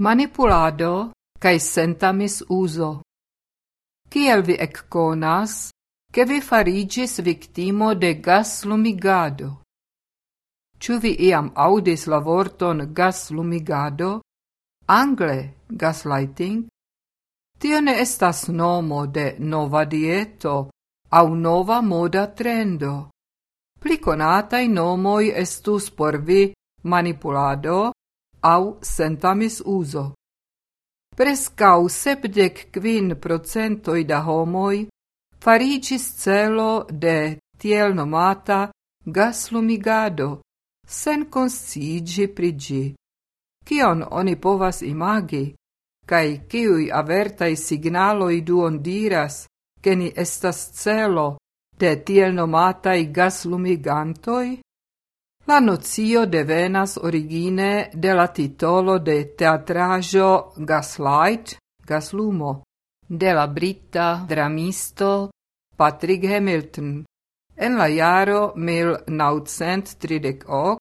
manipulado cae sentamis misuso. Ciel vi ecconas, che vi farigis victimo de gas lumigado. Ču vi iam audis la vorton gas lumigado, angle gaslighting, tio ne estas nomo de nova dieto au nova moda trendo. Pli conatai nomoi estus por vi manipulado, au sentamis uso. Prescau sepdec quin procentoi da homoi farigis celo de tiel nomata gas lumigado, sen conscigi prigi. Kion oni povas imagi, cae kiui avertai signaloi duon diras, che estas celo de tiel nomatai gas lumigantoi? La nozio devenas origine de la titolo de teatrajo Gaslight, Gaslumo, de la brita dramisto Patrick Hamilton, en la jaro 1938,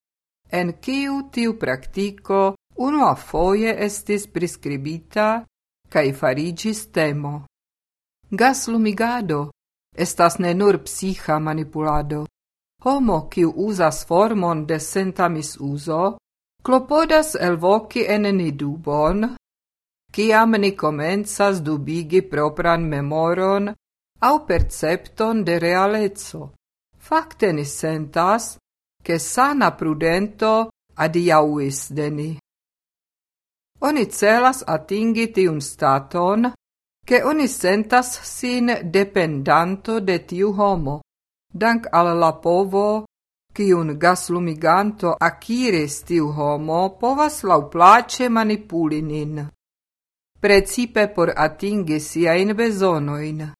en kiu tiu praktiko unua foje estis prescribita kaj farigis temo. Gaslumigado estas ne nur psicha manipulado. Homo kiu uzas formon de sentamis uso, clopodas elvoci en ni dubon, ciam ni comenzas dubigi propran memoron au percepton de realezzo. Fakte ni sentas, che sana prudento adiauis de ni. Oni celas atingi tiun staton, che oni sentas sin dependanto de tiu homo dank al la povo, quiun gaslumiganto aciris tiu homo, povas lauplace manipuli nin. Precipe por atingi siain besonoin.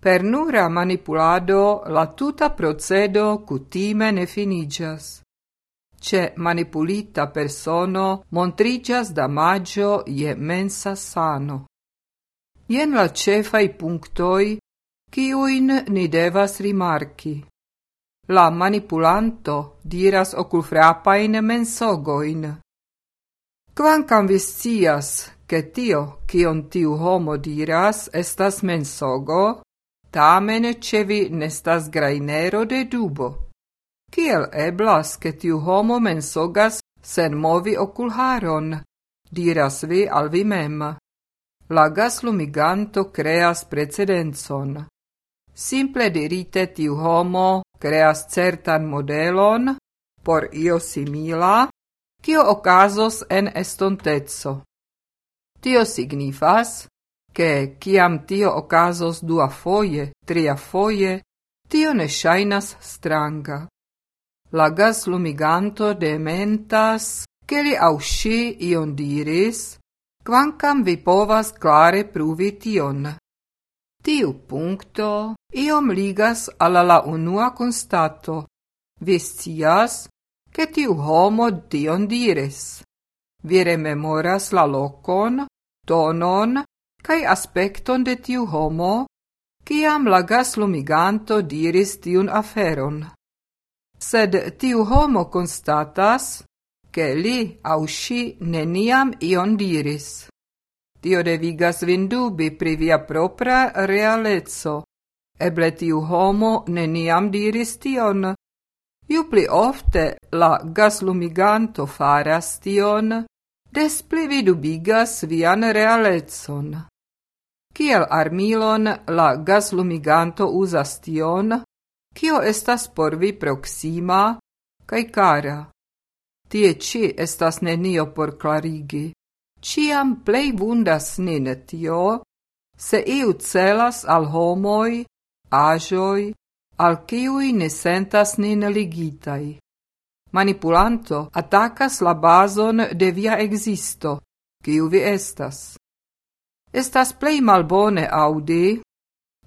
Per nura manipulado la tuta procedo cutime ne finigas. Ce manipulita persono montrigas damaggio je mensa sano. Ien la cefai punctoi, ciuin ni devas rimarci. La manipulanto diras oculfrapain mensogoin. Quancam viscias, che tio, cion tiu homo diras, estas mensogo, tamen cevi nestas grainero de dubo. Kiel eblas, che tiu homo mensogas sen movi oculharon, diras vi al vi mem. La gaslumiganto creas precedenzon. Simple dirite tiu homo creas certan modelon por io simila, kio okazos en estontezo. Tio signifas, che ciam tio ocasos dua foie, tria foie, tio ne shainas stranga. La gas lumiganto dementas, che li au ion diris, quancam vi povas clare pruvi tion. Tiu puncto iom ligas alla la unua constato. Vi scias, che tiu homo dion diris. Vi rememoras la locon, tonon, cae aspecton de tiu homo, ciam la gaslumiganto diris tiun aferon. Sed tiu homo constatas, che li au sci neniam ion diris. Tio devigas vin dubi pri via propra realezzo. Eble tiu homo neniam diris tion. Ju pli ofte la gaslumiganto faras tion, des pli vi dubigas vian realezzon. Kiel armilon la gaslumiganto uzas tion, kio estas por vi proxima, kai cara. Tie ci estas nenio por clarigi. Ciam plei vundas nin tio, se iu celas al homoi, ajoi, al kiui ne sentas nin ligitai. Manipulanto attacas la bazon de via existo, kiu vi estas. Estas plei malbone audi,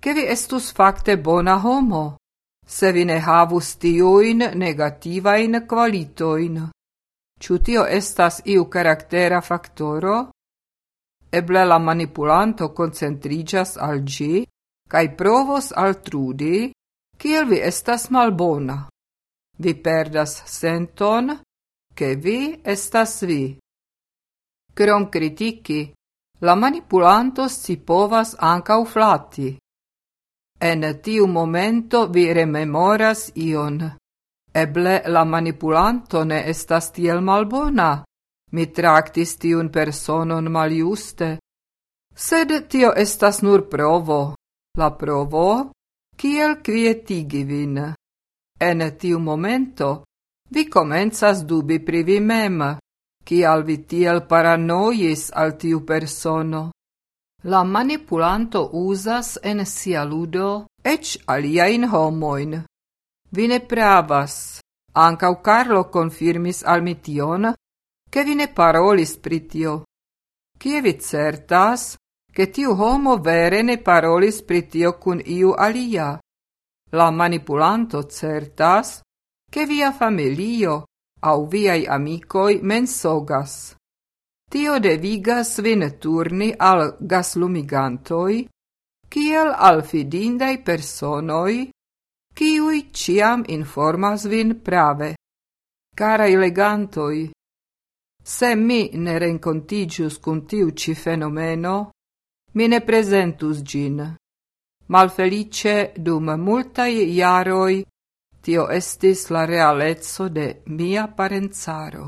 che vi estus facte bona homo, se vi ne havus tiuin negativain qualitoin. Ĉu tio estas iu karaktera faktoro? Eble la manipulanto koncentriĝas al ĝi kaj provos altrudi, kiel vi estas malbona. Vi perdas senton, ke vi estas vi. Krom kritiki, la manipulanto si povas ankaŭ flati. En tiu momento vi rememoras ion. Eble la manipulanto ne estas tiel malbona. Mi traktis tiun personon maljuste. Sed tio estas nur provo. La provo, kiel kvietigi vin. En tiu momento, vi comenzas dubi pri vi mem, kial vi tiel paranois al tiu persono. La manipulanto uzas en sia ludo ec aliain homoin. Vi ne pravas. Ancau Carlo confirmis al mi tion, che vi ne parolis pritio. Kie vi certas, che tiu homo vere ne parolis pritio cun iu alia? La manipulanto certas, che via familio au viai amicoi mensogas. Tio devigas vin turni al gaslumigantoi, kiel al fidindai personoi, kiui ciam informas vin prave. Carai legantoi, se mi ne rencontigius cun tiu ci fenomeno, mi ne presentus gin. Malfelice dum multai iaroi Tio estis la realezzo de mia parenzaro.